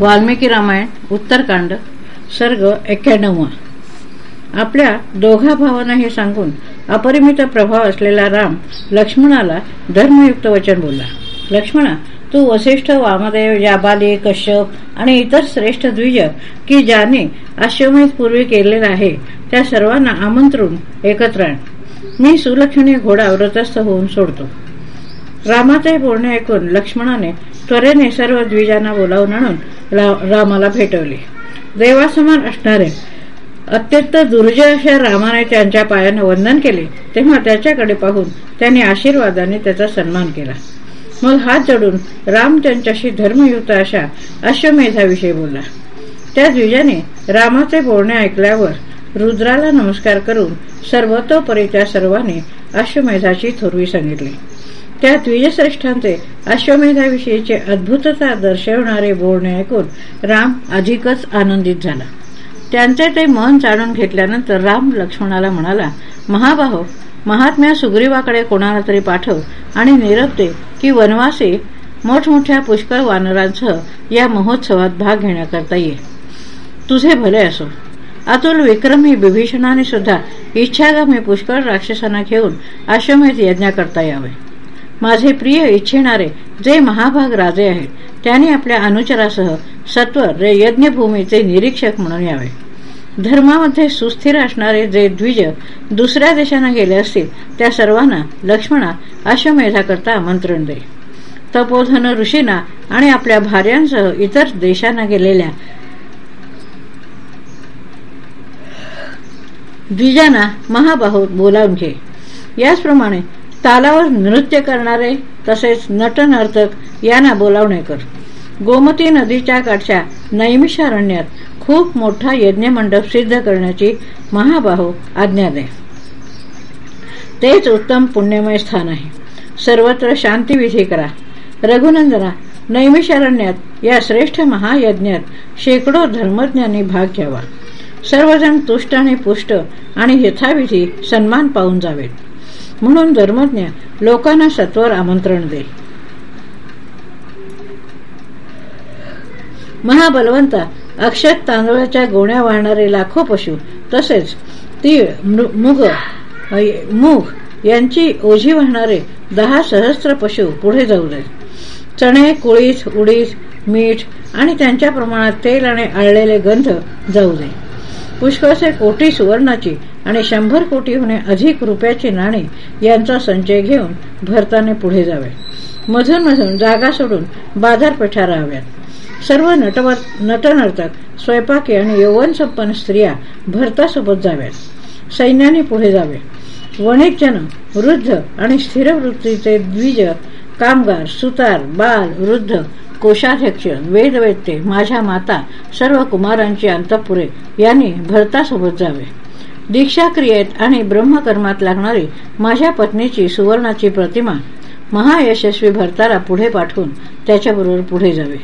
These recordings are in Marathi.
वाल्मिकी रामायण उत्तरकांड सर्ग एक्क्याण्णवा आपल्या दोघा भावांना हे सांगून अपरिमित प्रभाव असलेला राम लक्ष्मणाला धर्मयुक्त वचन बोलला. लक्ष्मणा तू वसिष्ठ वामदेव जाबाली कश्यप आणि इतर श्रेष्ठ द्विज की ज्याने अश्वमेध पूर्वी केलेला आहे त्या सर्वांना आमंत्रून एकत्र आण. मी सुलक्षणी घोडा व्रतस्थ होऊन सोडतो. रामाचे बोलणे ऐकून लक्ष्मणाने त्वरेने सर्व द्विजांना बोलावून आणून रामाला भेटवले. देवासमान असणारे अत्यंत दुर्जय अशा रामाने त्यांच्या पायाने वंदन केले तेव्हा त्याच्याकडे पाहून त्यांनी आशीर्वादाने त्याचा सन्मान केला. मग हात जोडून राम त्यांच्याशी धर्मयुक्त अशा अश्वमेधाविषयी बोलला. त्या द्विजाने रामाचे बोलणे ऐकल्यावर रुद्राला नमस्कार करून सर्वतोपरी त्या सर्वांनी अश्वमेधाची थोरवी सांगितली. त्या द्विजश्रेष्ठांचे अश्वमेधाविषयीचे अद्भुतता दर्शवणारे बोलणे ऐकून राम अधिकच आनंदित झाला. त्यांचे ते मन जाणून घेतल्यानंतर राम लक्ष्मणाला म्हणाला महाबाहो महात्म्या सुग्रीवाकडे कोणाला तरी पाठव आणि निरपते की वनवासी मोठमोठ्या पुष्कळ वानरांसह या महोत्सवात भाग घेण्याकरता ये. तुझे भले असो. अतुल विक्रमी विभीषणाने सुद्धा इच्छागामी पुष्कळ राक्षसांना घेऊन अश्वमेध यज्ञा करता यावे. माझे प्रिय इच्छिणारे जे महाभाग राजे आहेत त्यांनी आपल्या अनुचरासह सत्वर यज्ञभूमीचे निरीक्षक म्हणून यावे. धर्मामध्ये सुस्थिर असणारे जे द्विज दुसऱ्या देशांना गेले असतील त्या सर्वांना लक्ष्मणा अश्वमेधाकरता आमंत्रण दे. तपोधन ऋषींना आणि आपल्या भार्यांसह इतर देशांना गेलेल्या द्विजांना महाबाहू बोलावून घे. याचप्रमाणे तालावर नृत्य करणारे तसेच नटनर्तक यांना बोलावणे कर गोमती नदीच्या काठच्या नैमिषारण्यात खूप मोठा यज्ञमंडप सिद्ध करण्याची महाबाहू आज्ञा दे. तेच उत्तम पुण्यमय स्थान आहे. सर्वत्र शांतीविधी करा. रघुनंदना नैमिषारण्यात या श्रेष्ठ महायज्ञात शेकडो धर्मज्ञांनी भाग घ्यावा. सर्वजण तुष्ट आणि पुष्ट आणि यथाविधी सन्मान पाहून जावेत. म्हणून धर्मज्ञ लोकांना सत्वर आमंत्रण दे. महाबलवंता अक्षत तांदळाच्या गोण्या वाहणारे लाखो पशु तसेच तीळ मुग मूग यांची ओझी वाहणारे दहा सहस्त्र पशु पुढे जाऊ दे चणे कुळीत उडीद मीठ आणि त्यांच्या प्रमाणात तेल आणि आळलेले गंध जाऊ दे पुष्कळसे कोटी सुवर्णाची आणि शंभर कोटीहून अधिक रुपयाची नाणी यांचा संचय घेऊन भरताने पुढे जावे. मधून मधून जागा सोडून बाजारपेठा राहाव्यात. सर्व नटनर्तक स्वयंपाकी आणि यौवन संपन्न स्त्रिया भरतासोबत जाव्यात. सैन्याने पुढे जावे. वणिकजन वृद्ध आणि स्थिर वृत्तीचे द्विज कामगार सुतार बाल वृद्ध कोषाध्यक्ष वेदवेत्ते माझ्या माता सर्व कुमारांची अंतपुरे यांनी भरतासोबत जावे. दीक्षा क्रियेत आणि ब्रह्मकर्मात लागणारी माझ्या पत्नीची सुवर्णाची प्रतिमा महायशस्वी भरताला पुढे पाठवून त्याच्याबरोबर पुढे जावे.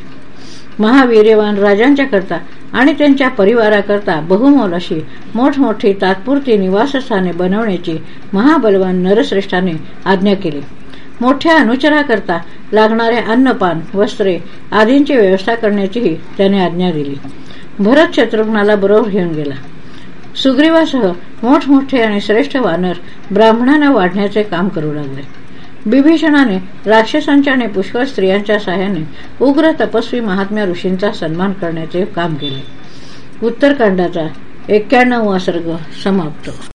महावीर्यवान राजांच्या करता आणि त्यांच्या परिवाराकरता बहुमोल अशी मोठमोठी तात्पुरती निवासस्थाने बनवण्याची महाबलवान नरश्रेष्ठाने आज्ञा केली. मोठ्या अनुचराकरता लागणारे अन्नपान वस्त्रे आदींची व्यवस्था करण्याचीही त्याने आज्ञा दिली. भरत शत्रुघ्नाला बरोबर घेऊन गेला. सुग्रीवासह मोठमोठे आणि श्रेष्ठ वानर ब्राह्मणांना वाढण्याचे काम करू लागले. बिभीषणाने राक्षसांच्या आणि पुष्कळ स्त्रियांच्या सहाय्याने उग्र तपस्वी महात्म्या ऋषींचा सन्मान करण्याचे काम केले. उत्तरकांडाचा एक्क्याण्णव सर्ग समाप्त.